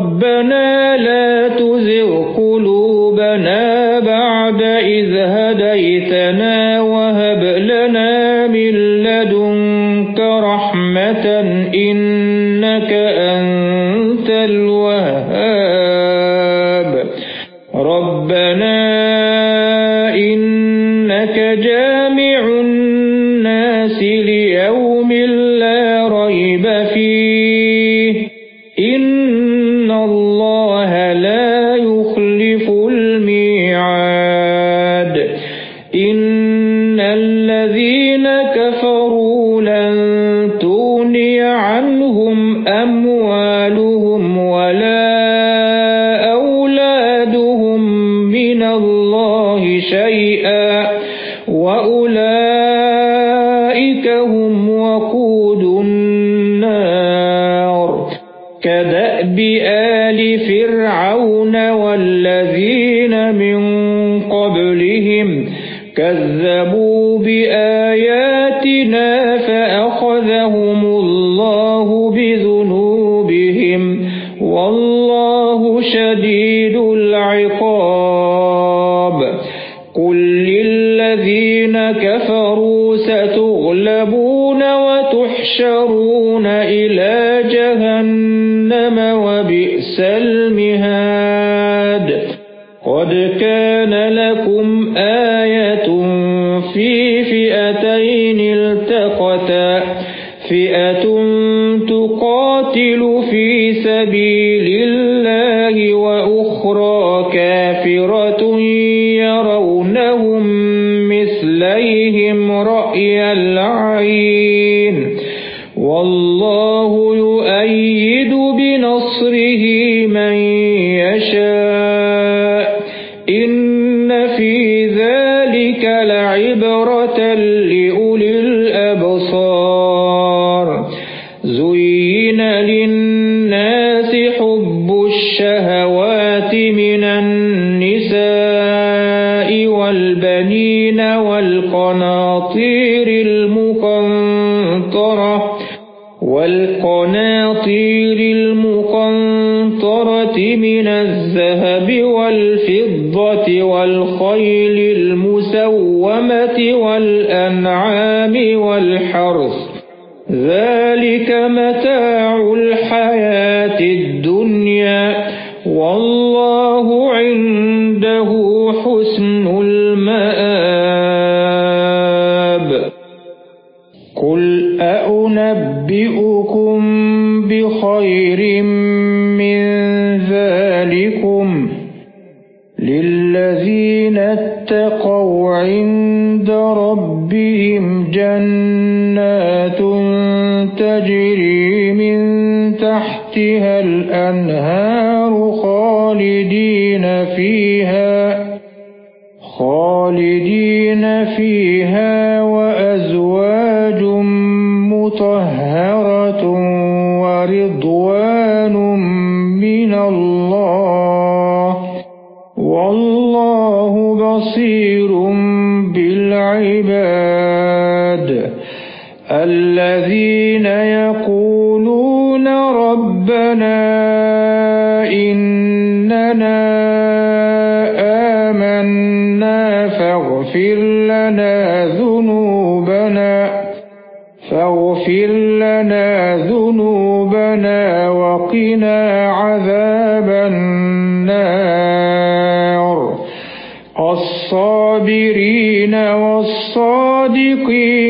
ربنا والله عنده حسن المآب. قل أنبئكم بخير من ذلكم للذين اتقوا عند ربهم جنات تجري من تحتها الأنهار خالدين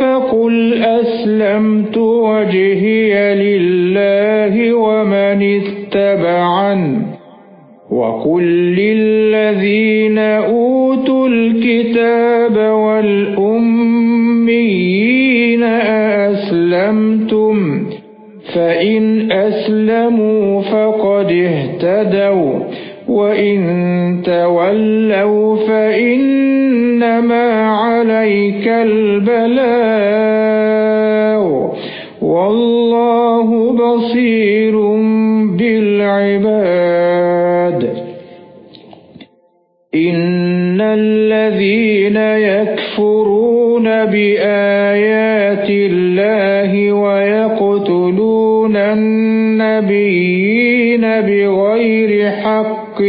فقل أسلمت وجهي لله ومن اتبعن وقل للذين أوتوا الكتاب والأميين أسلمتم فإن أسلموا فقد اهتدوا وإن تولوا فإنما عليك البلاغ والله بصير بالعباد. إن الذين يكفرون بآيات الله ويقتلون النبيين بغير حق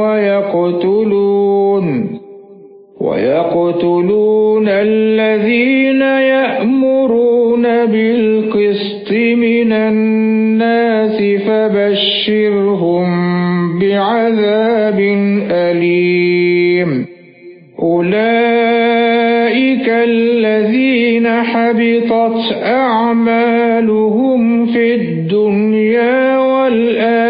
ويقتلون ويقتلون الذين يأمرون بالقسط من الناس فبشرهم بعذاب أليم. أولئك الذين حبطت أعمالهم في الدنيا والآخرة.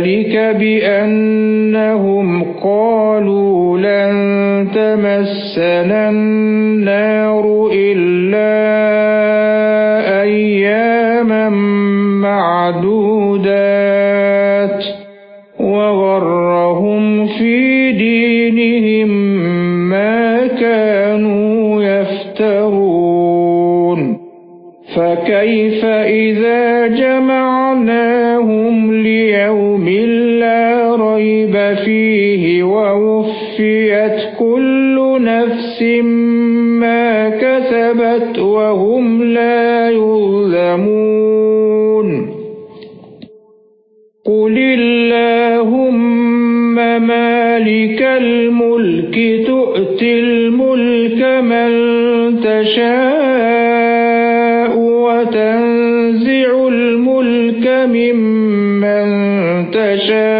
ذَلِكَ بِأَنَّهُمْ قَالُوا لَن تَمَسَّنَا نَفْسٍ مَّا كَسَبَتْ وَهُمْ لَا يُظْلَمُونَ. قُلِ اللَّهُمَّ مَالِكَ الْمُلْكِ تُؤْتِي الْمُلْكَ مَن تَشَاءُ وَتَنزِعُ الْمُلْكَ مِمَّن تَشَاءُ.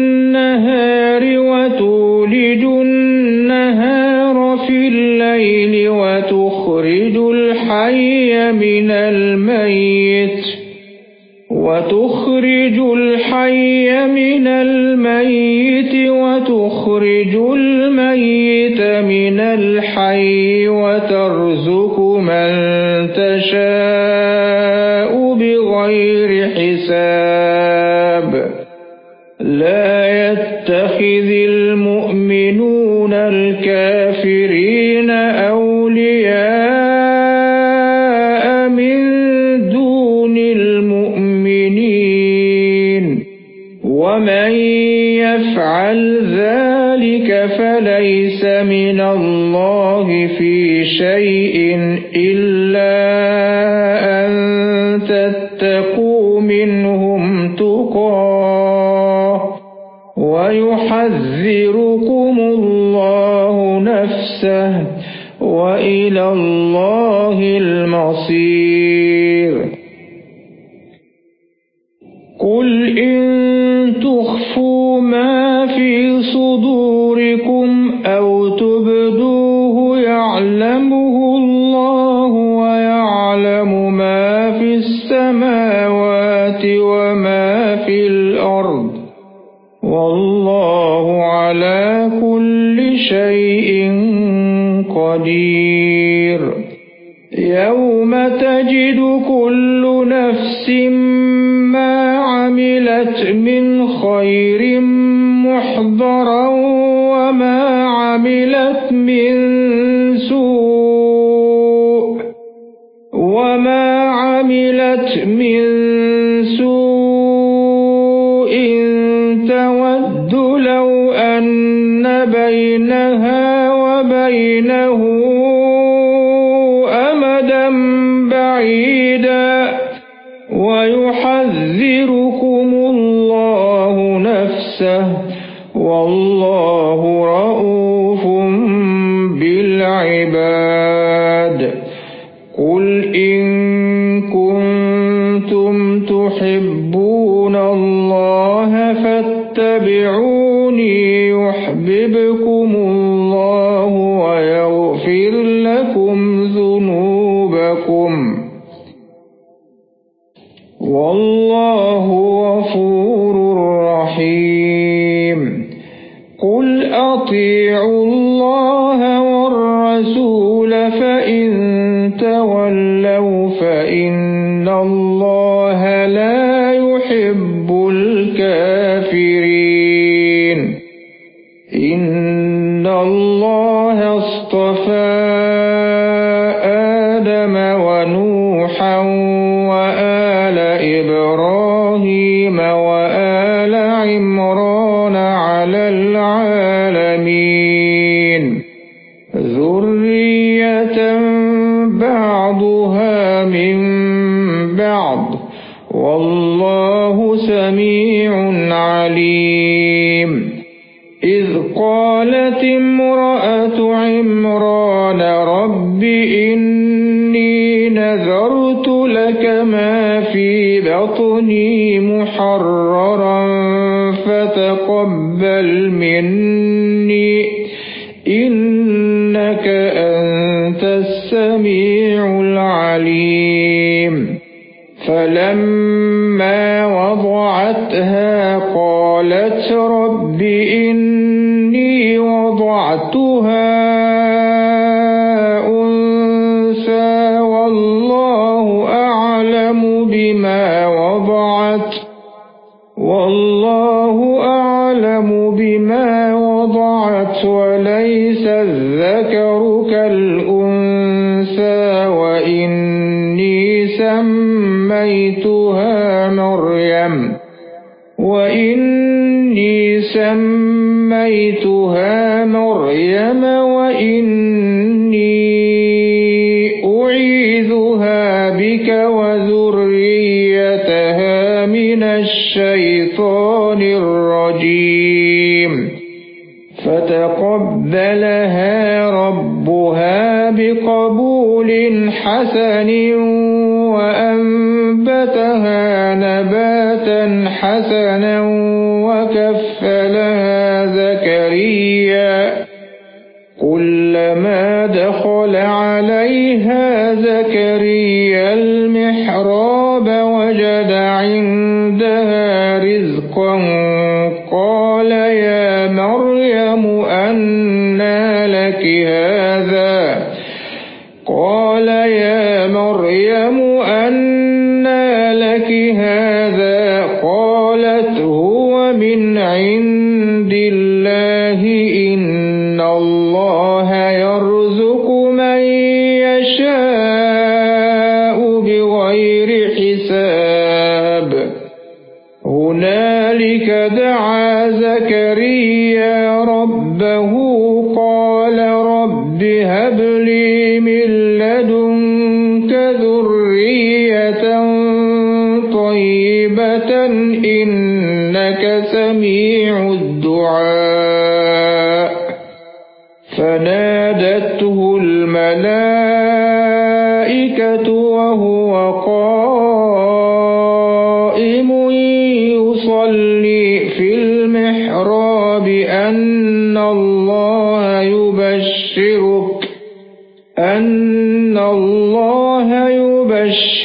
الْحَيَّ مِنَ الْمَيِّتِ وَتُخْرِجُ الْحَيَّ مِنَ الْمَيِّتِ وَتُخْرِجُ الْمَيِّتَ مِنَ الْحَيِّ وَتَرْزُقُ مَن تَشَاءُ بِغَيْرِ حِسَابٍ. فَلَيْسَ مِنَ اللَّهِ فِي شَيْءٍ إِلَّا أَن تَتَّقُوا مِنْهُمْ تُقَاةً وَيُحَذِّرُكُمُ اللَّهُ نَفْسَهُ وَإِلَى اللَّهِ شَيْءٍ قَدِيرٌ. يَوْمَ تَجِدُ كُلُّ نَفْسٍ مَا عَمِلَتْ مِنْ خَيْرٍ مُحْضَرًا وَمَا عَمِلَتْ مِنْ سُوءٍ وَمَا عَمِلَتْ مِنْ حسنا وكفلنا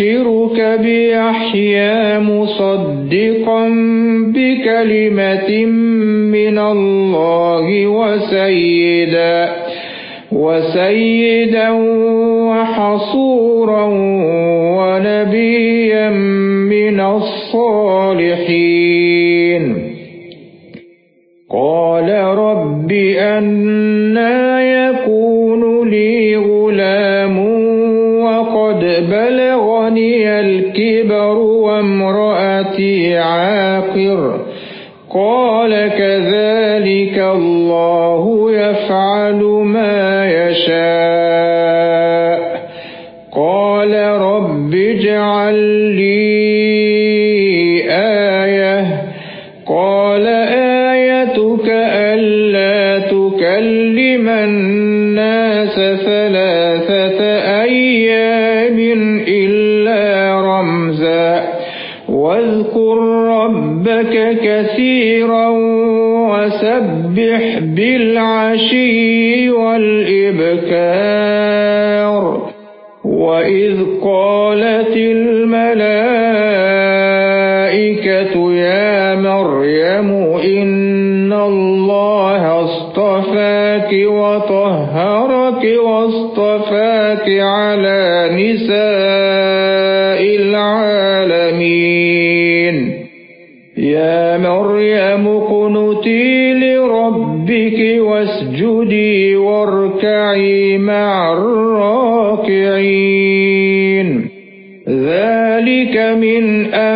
أبشرك بيحيى مصدقا بكلمة من الله وسيدا وسيدا وحصورا ونبيا من الصالحين. قال رب أنّا مسني الكبر وامرأتي عاقر. قال كذلك الله يفعل ما يشاء. فسبح بالعشي والإبكار وإذ قالت الملائكة يا مريم إن الله اصطفاك وطهرك واصطفاك على نساء العالمين. يا مريم ربك واسجدي واركعي مع الراكعين. ذلك من أمر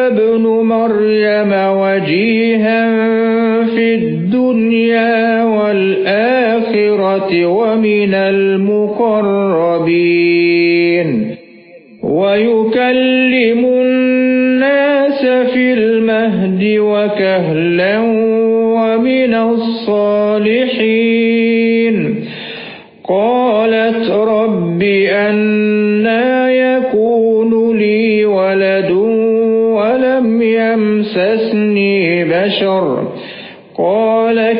عيسى بن مريم وجيها في الدنيا والآخرة ومن المقربين. ويكلم الناس في المهد وكهلا ومن الصالحين. قالت رب أنا بشر قال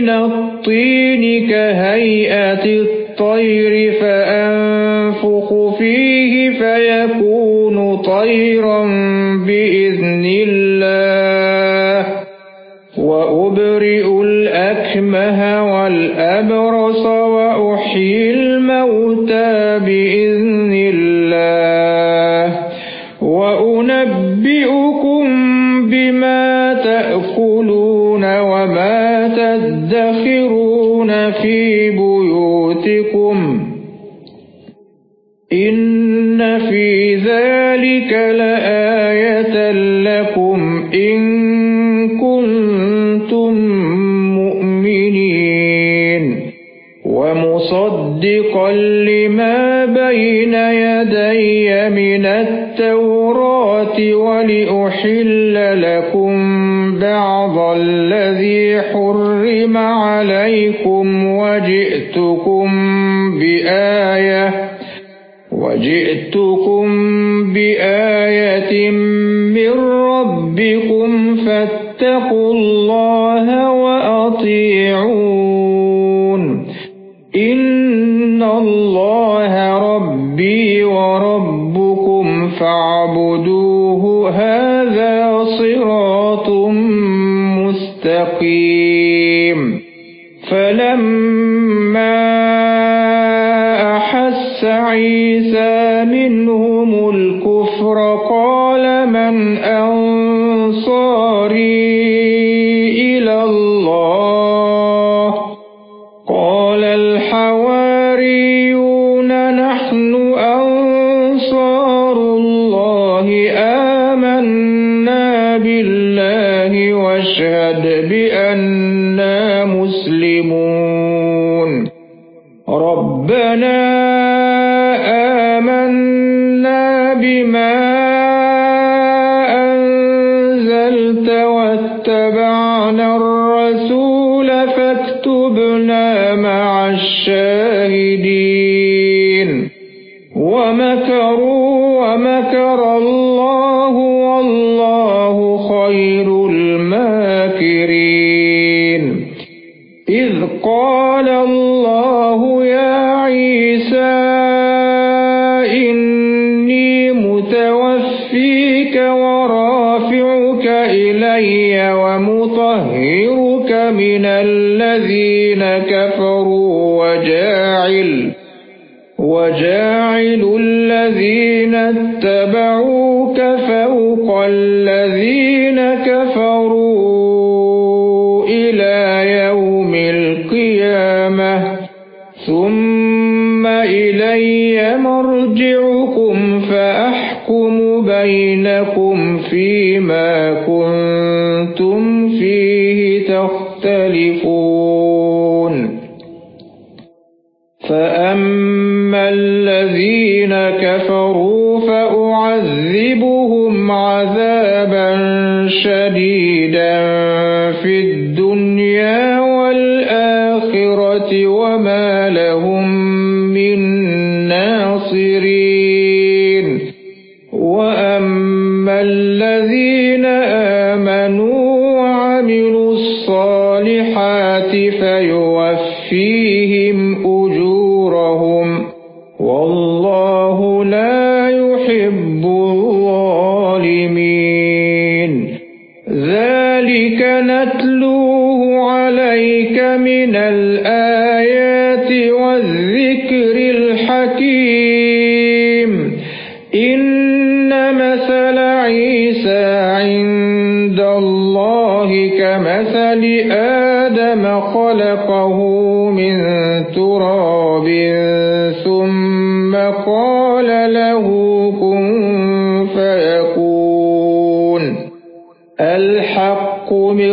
من الطين كهيئة الطير فأنفخ فيه فيكون طيرا بإذن الله. وأبرئ الأكمه والأبرص ذلك لآية لكم إن كنتم مؤمنين ومصدقا لما بين يدي من التوراة ولأحل لكم بعض الذي حرم عليكم وجئتكم بآية وجئتكم فاتقوا الله وأطيعون. إن الله ربي وربكم فاعبدوه. هذا صراط مستقيم. فلما اتبعوك فوق الذين كفروا إلى يوم القيامة. ثم إلي مرجعكم فأحكم بينكم فيما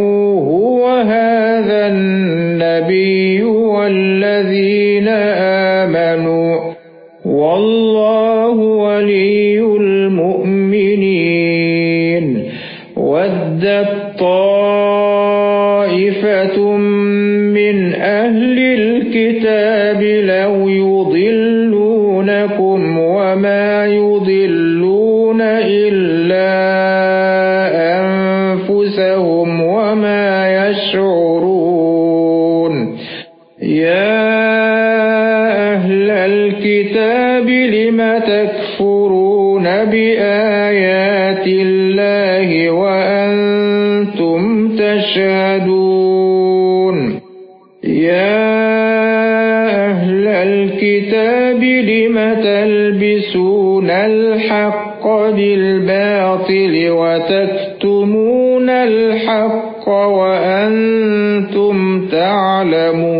اتبعوه وهذا النبي والذين وتكتمون الحق وأنتم تعلمون.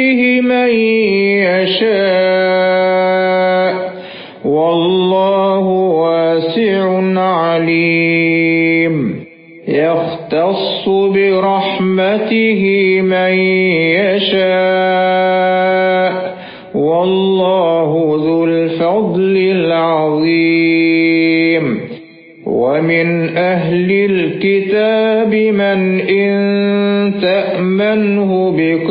من يشاء والله واسع عليم. يختص برحمته من يشاء والله ذو الفضل العظيم. ومن أهل الكتاب من إن تأمنه بقنطار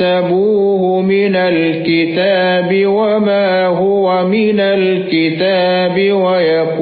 لتحسبوه من الكتاب وما هو من الكتاب ويقولون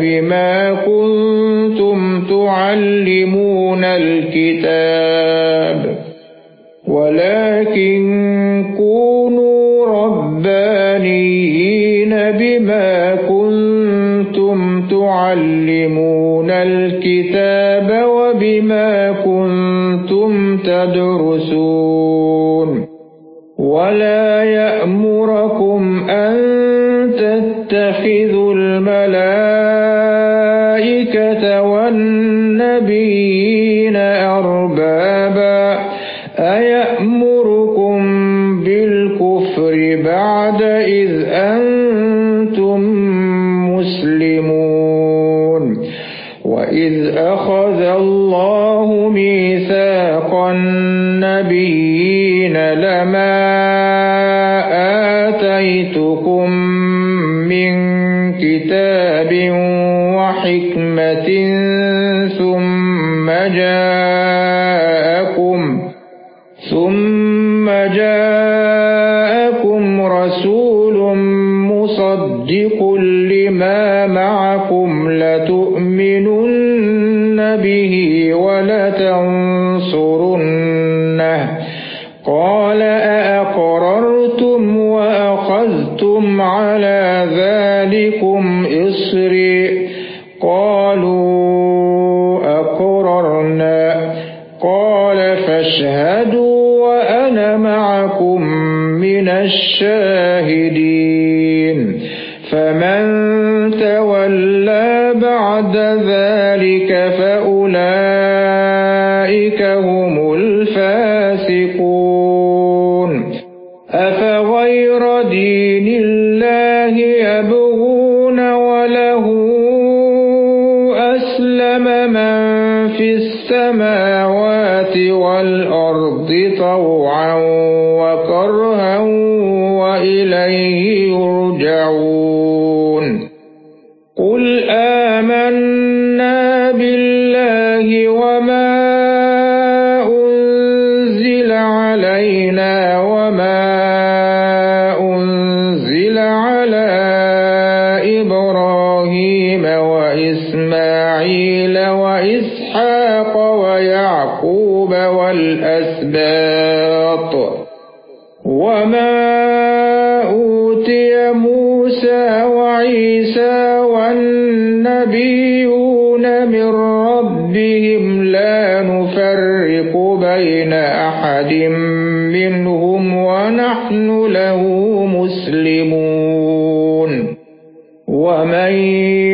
بما كنتم تعلمون الكتاب ولكن كونوا ربانيين بما كنتم تعلمون الكتاب وبما كنتم تدرسون ولا النبيون من ربهم لا نفرق بين أحد منهم ونحن له مسلمون ومن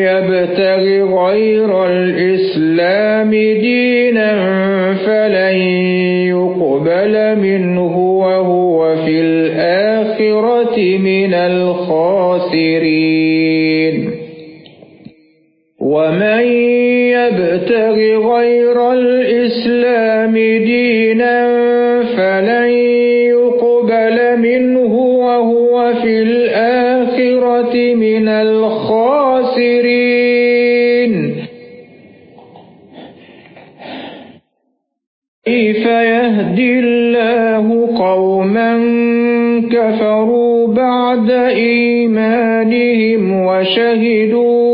يبتغ غير الإسلام دينا فلن يقبل منه دونهم وشهدوا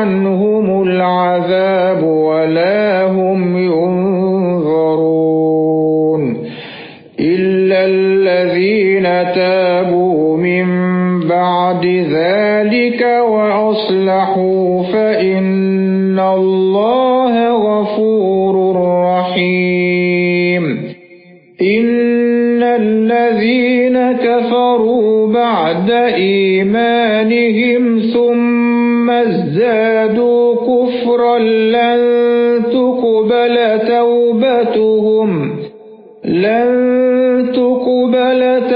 يُخَفَّفُ لَّن تُقْبَلَ تَوْبَتُهُمْ لَن تُقْبَلَ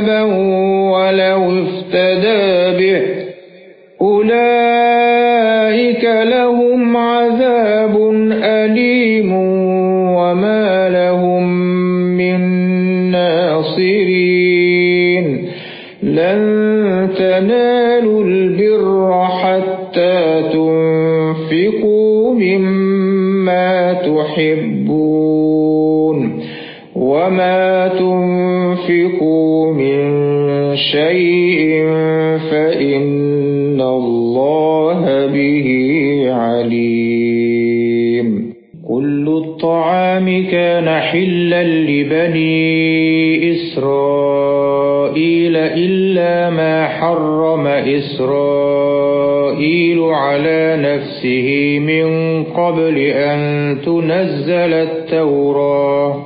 ذَهَبًا وَلَوِ افْتَدَىٰ بِهِ أُولَئِكَ شَيْءٍ فَإِنَّ اللَّهَ بِهِ عَلِيمٌ. كُلُّ الطَّعَامِ كَانَ حِلًّا لِّبَنِي إِسْرَائِيلَ إِلَّا مَا حَرَّمَ إِسْرَائِيلُ عَلَىٰ نَفْسِهِ مِن قَبْلِ أَن تُنَزَّلَ التَّوْرَاةُ.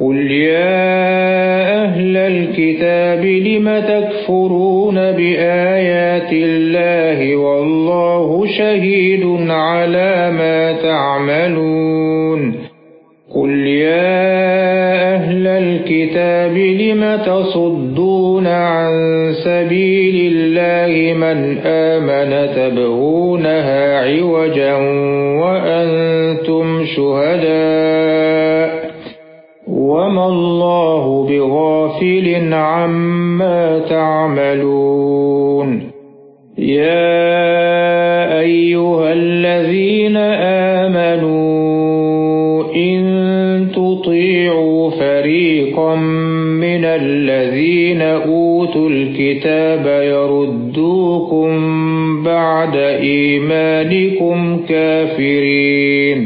قُلْ يَا أَهْلَ الْكِتَابِ لِمَ تَكْفُرُونَ بِآيَاتِ اللَّهِ وَاللَّهُ شَهِيدٌ عَلَىٰ مَا تَعْمَلُونَ قُلْ يَا أَهْلَ الْكِتَابِ لِمَ تَصُدُّونَ عَن سَبِيلِ اللَّهِ مَنْ آمَنَ تَبْغُونَهَا عِوَجًا وَأَنتُمْ شُهَدَاءُ وَمَا اللَّهُ بِغَافِلٍ عَمَّا تَعْمَلُونَ يَا أَيُّهَا الَّذِينَ آمَنُوا إِن تُطِيعُوا فَرِيقًا مِّنَ الَّذِينَ أُوتُوا الْكِتَابَ يَرُدُّوكُم بَعْدَ إِيمَانِكُمْ كَافِرِينَ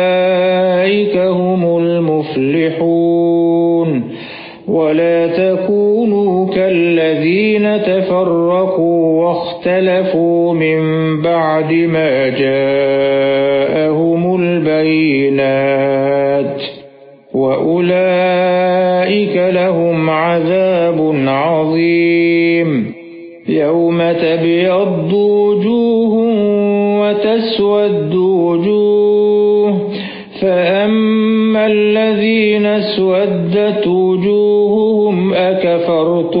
تفرقوا واختلفوا من بعد ما جاءهم البينات وأولئك لهم عذاب عظيم. يوم تبيض وجوه وتسود وجوه فأما الذين اسودت وجوههم أكفرتم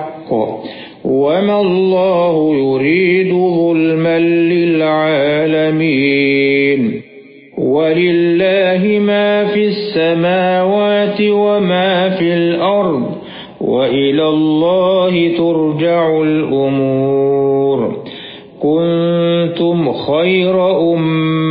وما الله يريد ظلما للعالمين ولله ما في السماوات وما في الأرض وإلى الله ترجع الأمور كنتم خير أمة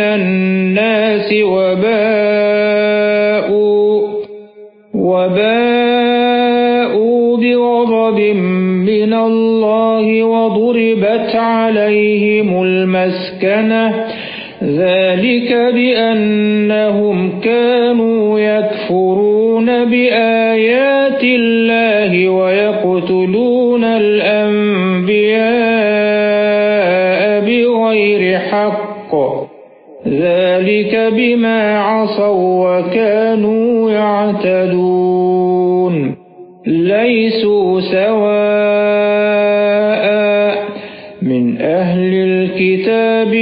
الناس وباءوا وباءوا بغضب من الله وضربت عليهم المسكنة. ذلك بأنهم كانوا يكفرون بآيات الله. ذلك بما عصوا وكانوا يعتدون. ليسوا سواء من أهل الكتاب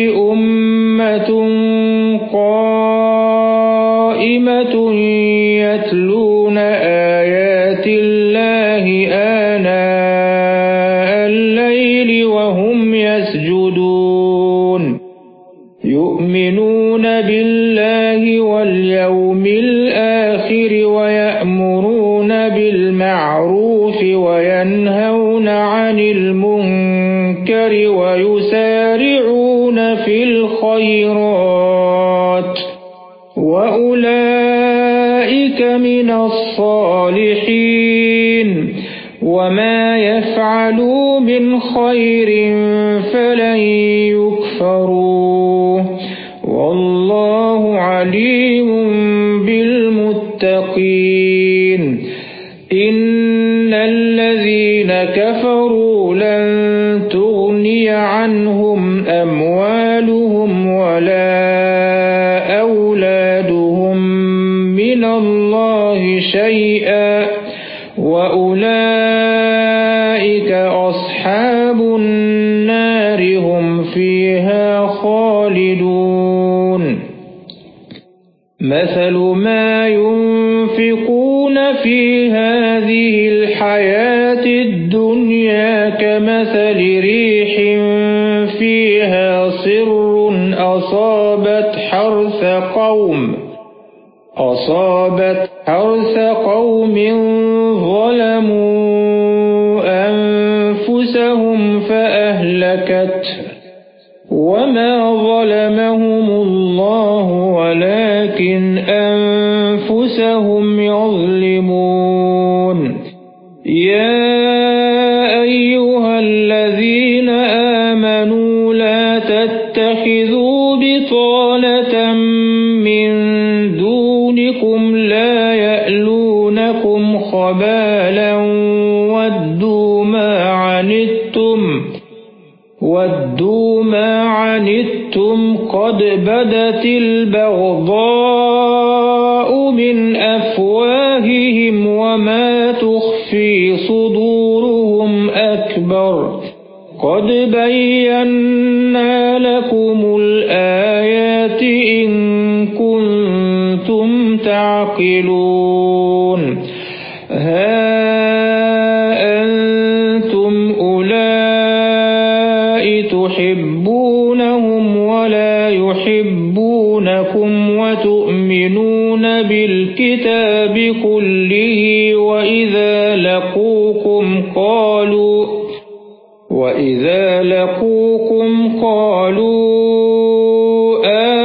المنكر ويسارعون في الخيرات وأولئك من الصالحين وما يفعلوا من خير فلن يكفروه والله عليم بالمتقين إن الذين كفروا عنهم أموالهم ولا أولادهم من الله شيئا وأولئك أصحاب النار هم فيها خالدون. مثل ما ينفقون في هذه قوم. أصابت حرث قوم ظلموا أنفسهم فأهلكت. وما ظلمهم الله ولكن أنفسهم يظلمون. خبالا ودوا ما عنتم ودوا ما عنتم قد بدت البغضاء من أفواههم وما تخفي صدورهم أكبر قد بينا لكم الآيات إن كنتم تعقلون كله وإذا لقوكم قالوا وَإِذَا لَقُوكُمْ قَالُوا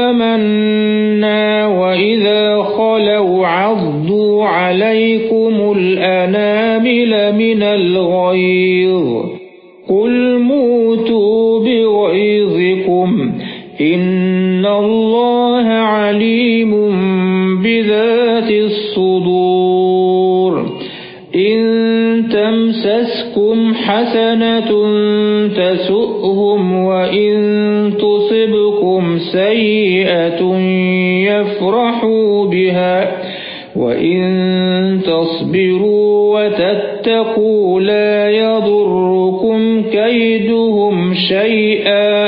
آمَنَّا وَإِذَا خَلَوْا عَضُّوا عَلَيْكُمُ الْأَنَامِلَ مِنَ الْغَيْظِ قُلْ مُوتُوا بِغَيْظِكُمْ إِنَّ اللَّهَ عَلِيمٌ بِذَاتِ حَسَنَةٌ تَسُؤْهُمْ وَإِن تُصِبْكُمْ سَيِّئَةٌ يَفْرَحُوا بِهَا وَإِن تَصْبِرُوا وَتَتَّقُوا لَا يَضُرُّكُمْ كَيْدُهُمْ شَيْئًا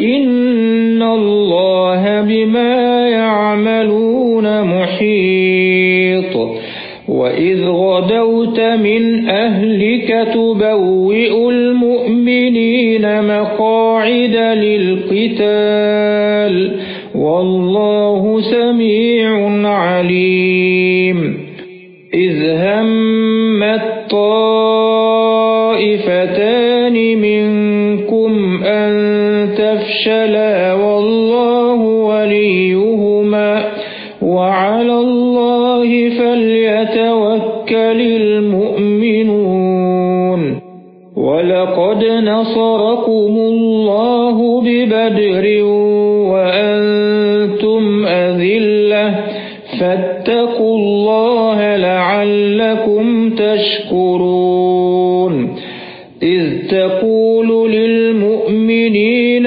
إِنَّ اللَّهَ بِمَا وَإِذْ غَدَوْتَ مِنْ أَهْلِكَ تُبَوِّئُ الْمُؤْمِنِينَ مَقَاعِدَ لِلْقِتَالِ وَاللَّهُ سَمِيعٌ عَلِيمٌ. إِذْ هَمَّت طَّائِفَتَانِ مِنكُمْ أَن تَفْشَلَا نَصَرَكُمُ اللَّهُ بِبَدْرٍ وَأَنْتُمْ أَذِلَّةٌ فَاتَّقُوا اللَّهَ لَعَلَّكُمْ تَشْكُرُونَ إِذْ تَقُولُ لِلْمُؤْمِنِينَ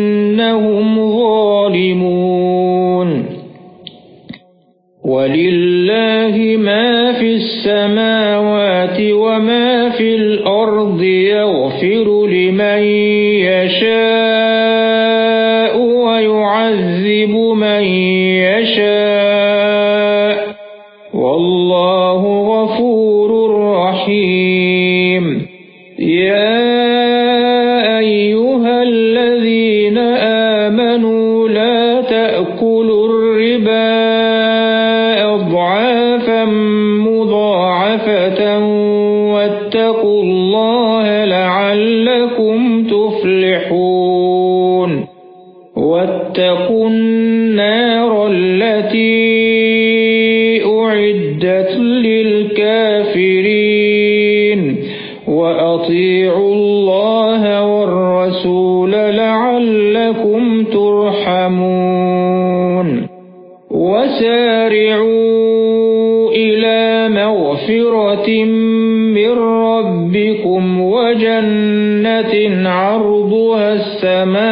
السماوات وما في الأرض واتقوا النار التي أعدت للكافرين وأطيعوا الله والرسول لعلكم ترحمون وسارعوا إلى مغفرة من ربكم وجنة عرضها السماوات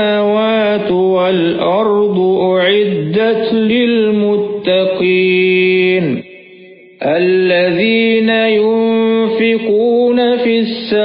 في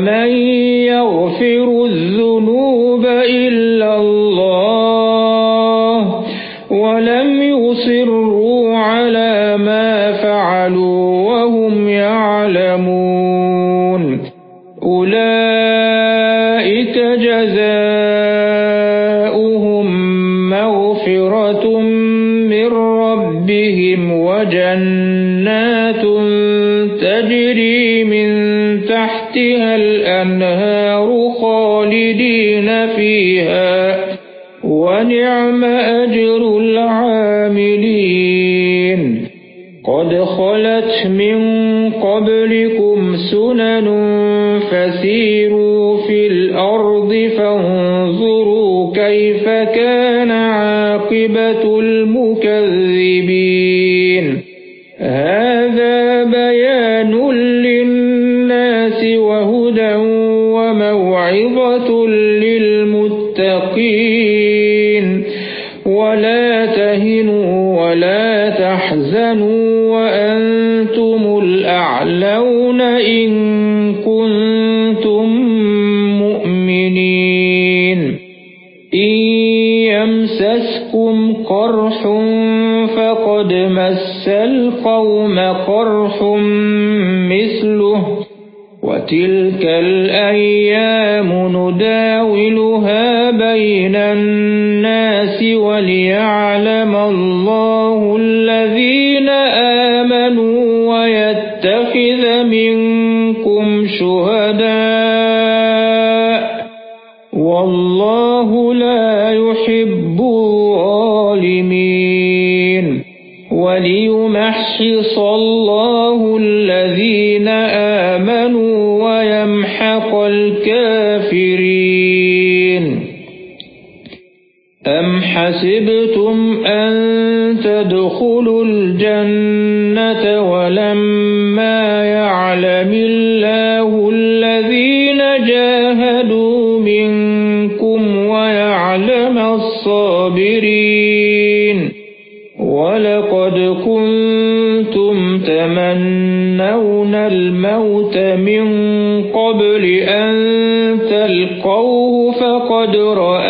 ومن خالدين فيها. ونعم أجر العاملين. قد خلت من قبلكم سنن فسيروا في الأرض فانظروا كيف كان القوم قرح مثله وتلك الأيام نداولها بين الناس وليعلم الله الذين آمنوا ويتخذ منكم وليمحص الله الذين آمنوا ويمحق الكافرين. أم حسبتم أن تدخلوا الجنة تَمَنَّوْنَ الْمَوْتَ مِن قَبْلِ أَن تَلْقَوْهُ فَقَدْ رَأَيْتُمُوهُ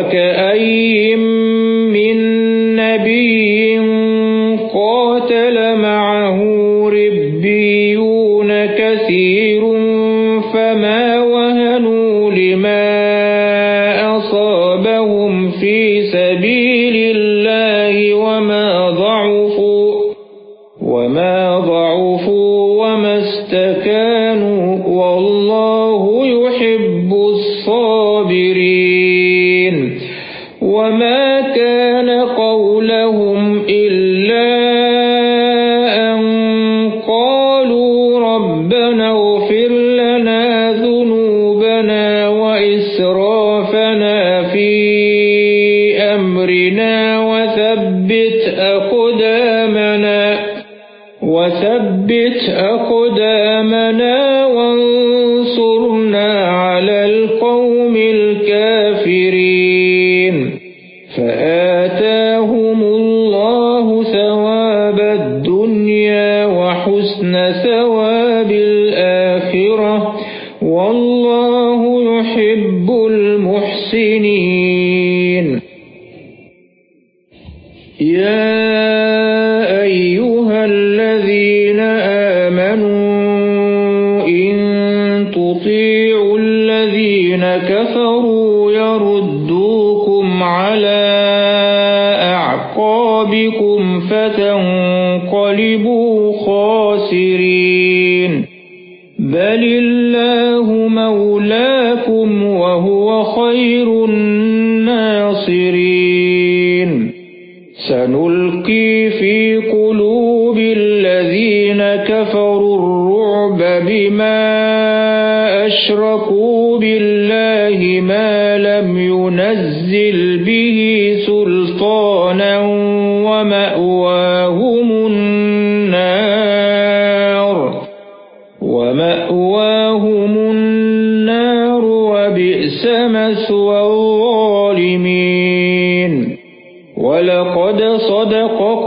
وكأين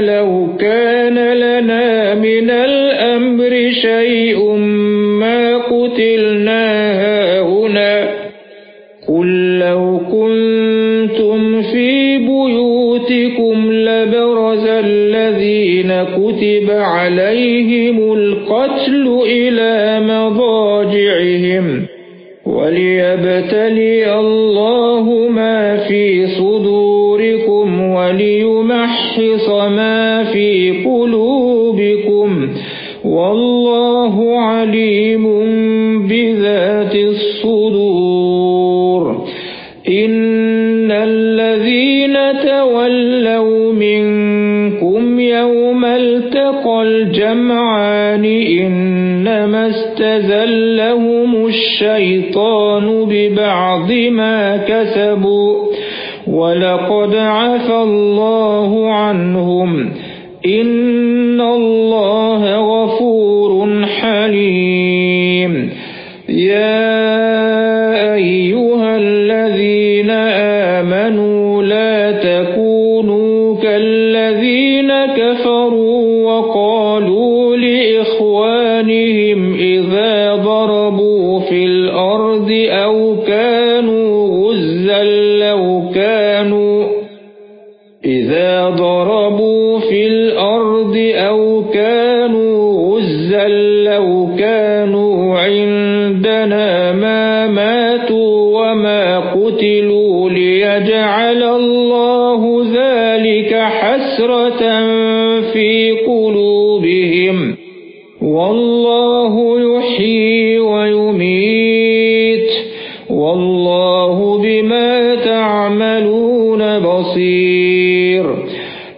لو كان لنا من الأمر شيء ما قتلنا هاهنا. قل لو كنتم في بيوتكم لبرز الذين كتب عليهم القتل إلى مضاجعهم. وليبتلي الله الجمعان إنما استزلهم الشيطان ببعض ما كسبوا ولقد عفى الله عنهم إن الله غفور حليم يا أيها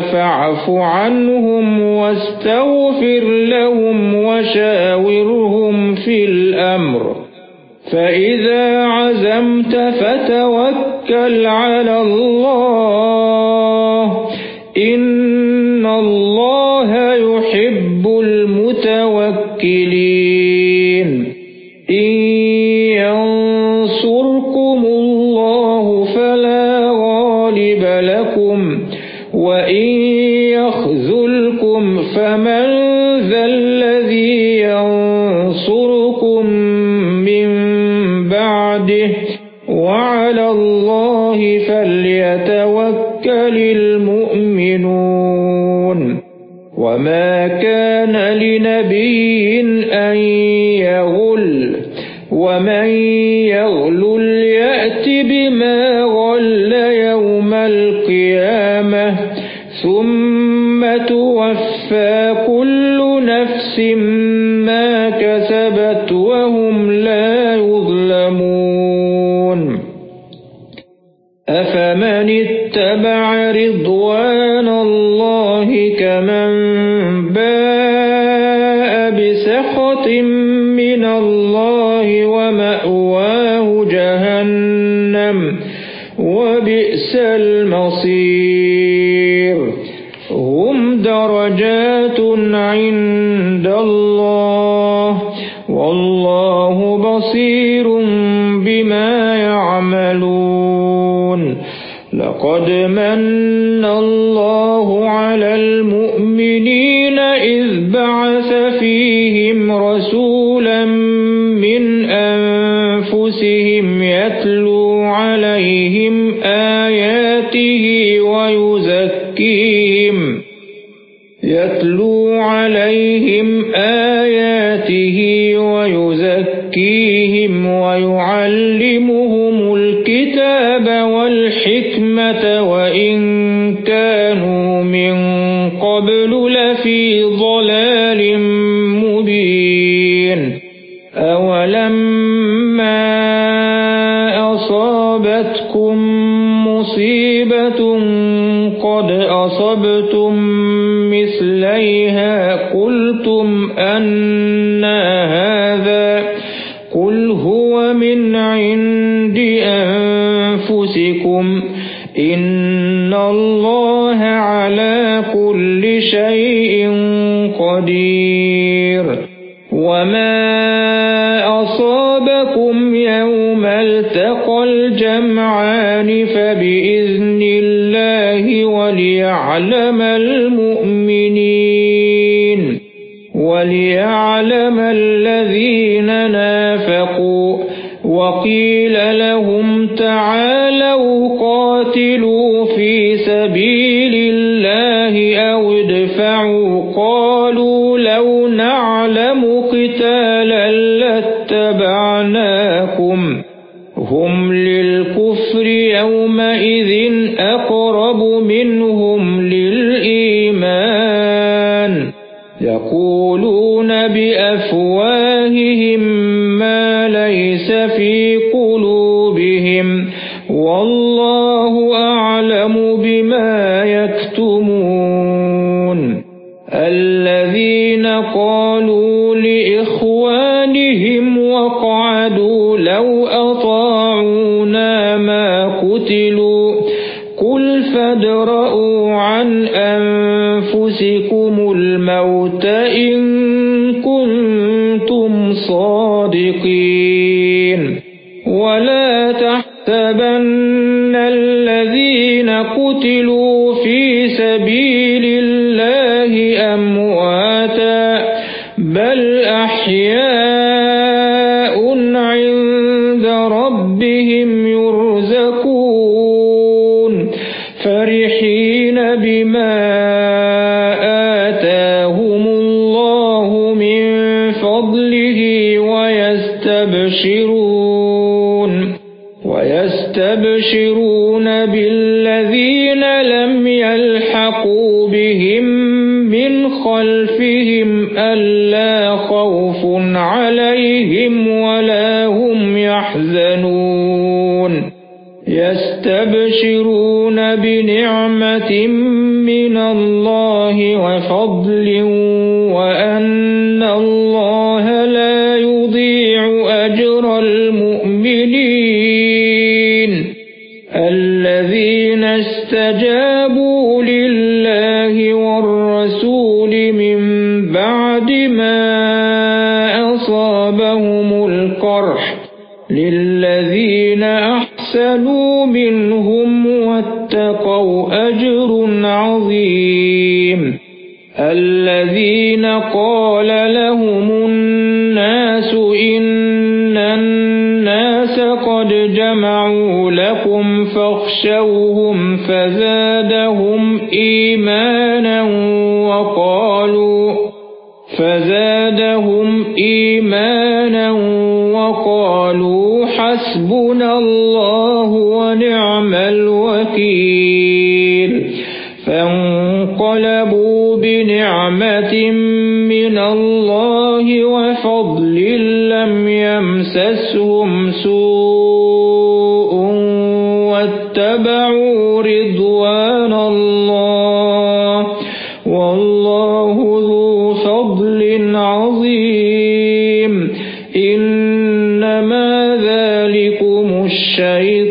فاعف عنهم واستغفر لهم وشاورهم في الأمر. فإذا عزمت فتوكل على الله. إن الله يحب المتوكلين. وما كان لنبي أن يغل ومن يغل يأت بما غل يوم القيامة ثم توفى كل نفس ما كسبت وهم لا يظلمون أفمن اتبع رضوان من الله على المؤمنين إذ بعث فيهم رسولا من أنفسهم يتلو عليهم آياته ويزكيهم يتلو عليهم آياته والحكمة وإن كانوا من قبل لفي ضلال مبين أولما أصابتكم مصيبة قد أصبتم مثليها قلتم أن هذا قل هو من عند إن الله على كل شيء قدير وما أصابكم يوم التقى الجمعان فبإذن الله وليعلم المؤمنين وليعلم الذين نافقوا وقيل لهم تعالوا الموت لكم فاخشوهم فزادهم إيمانا وقالوا فزادهم وقالوا حسبنا الله ونعم الوكيل فانقلبوا بنعمة من الله وفضل لم يمسسهم واتبعوا رضوان الله والله ذو فضل عظيم. إنما ذلكم الشيطان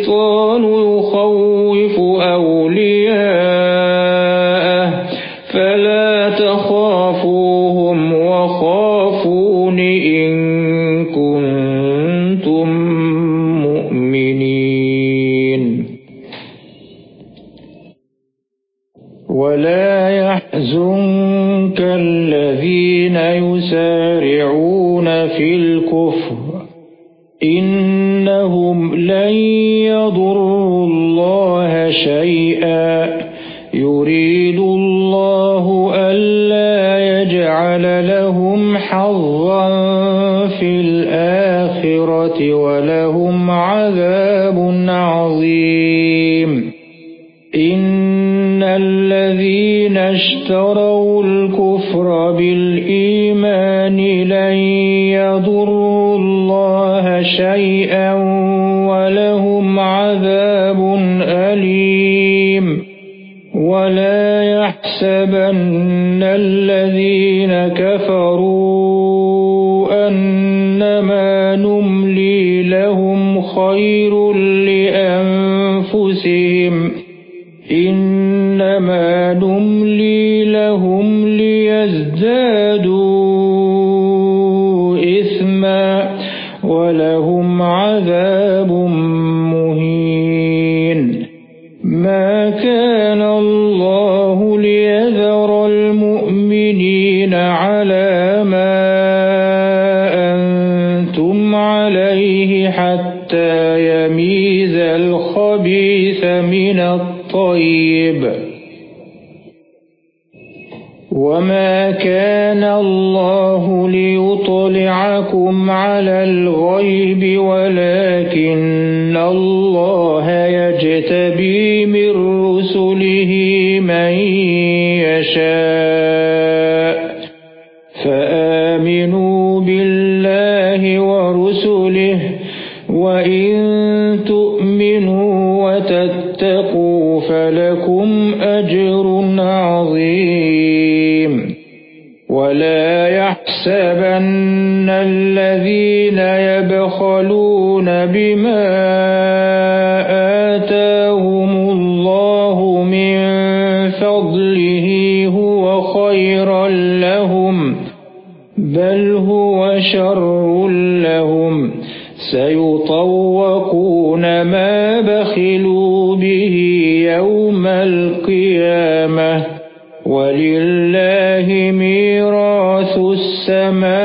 رسله من يشاء فآمنوا بالله ورسله وإن تؤمنوا وتتقوا فلكم أجر عظيم ولا يحسبن الذين يبخلون بما شر لهم سيطوقون ما بخلوا به يوم القيامة ولله ميراث السماوات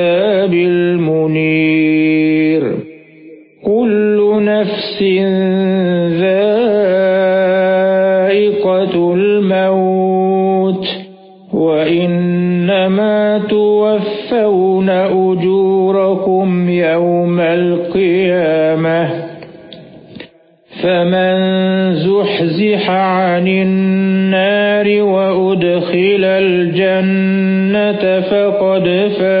فمن زحزح عن النار وأدخل الجنة فقد فاز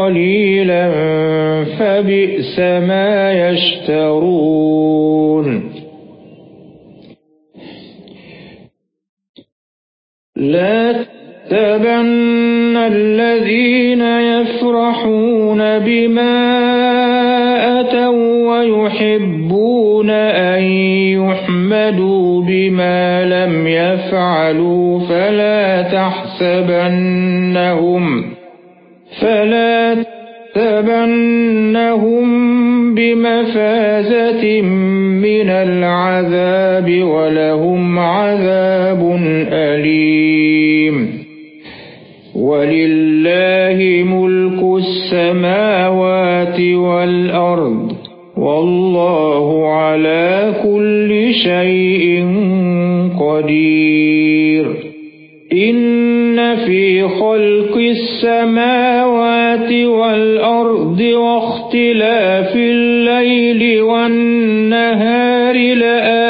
قليلا فبئس ما يشترون. لا تبن الذين يفرحون بما أتوا ويحبون أن يحمدوا بما لم يفعلوا. فلا تحسبنهم فلا تحسبنهم بمفازة من العذاب ولهم عذاب أليم. ولله ملك السماوات والأرض والله على كل شيء قدير. إن في خلق السماوات والأرض واختلاف الليل والنهار لآيات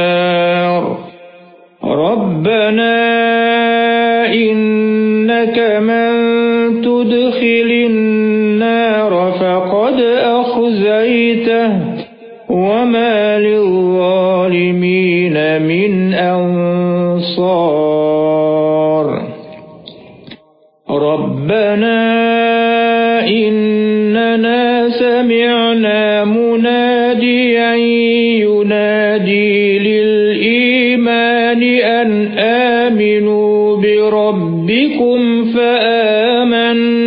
وَمَا لِلظَّالِمِينَ مِنْ أَنصَارٍ رَبَّنَا إِنَّنَا سَمِعْنَا مُنَادِيًا يُنَادِي لِلْإِيمَانِ أَنْ آمِنُوا بِرَبِّكُمْ فَآمَنَّا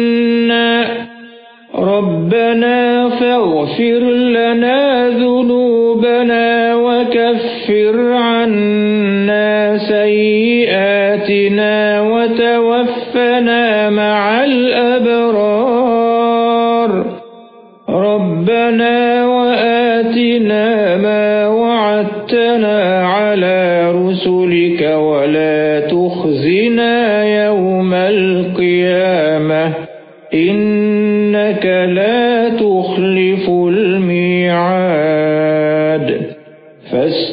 رَبَّنَا فَاغْفِرْ لَنَا ذُنُوبَنَا فاعفر عنا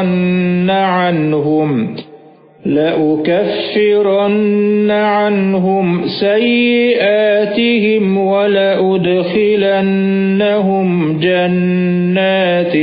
لَأُكَفِّرَنَّ عَنْهُمْ لَأُكَفِّرَنَّ عَنْهُمْ سَيِّئَاتِهِمْ وَلَأُدْخِلَنَّهُمْ جَنَّاتٍ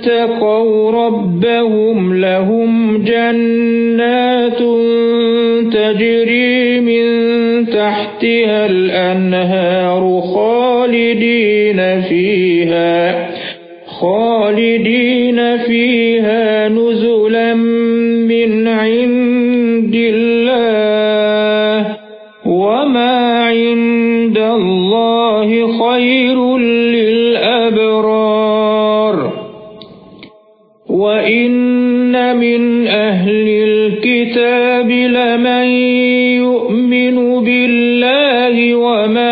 اتَّقَوْا رَبَّهُمْ لَهُمْ جَنَّاتٌ تَجْرِي مِنْ تَحْتِهَا الْأَنْهَارُ خَالِدِينَ فِيهَا خَالِدِينَ فِيهَا الكتاب لمن يؤمن بالله وما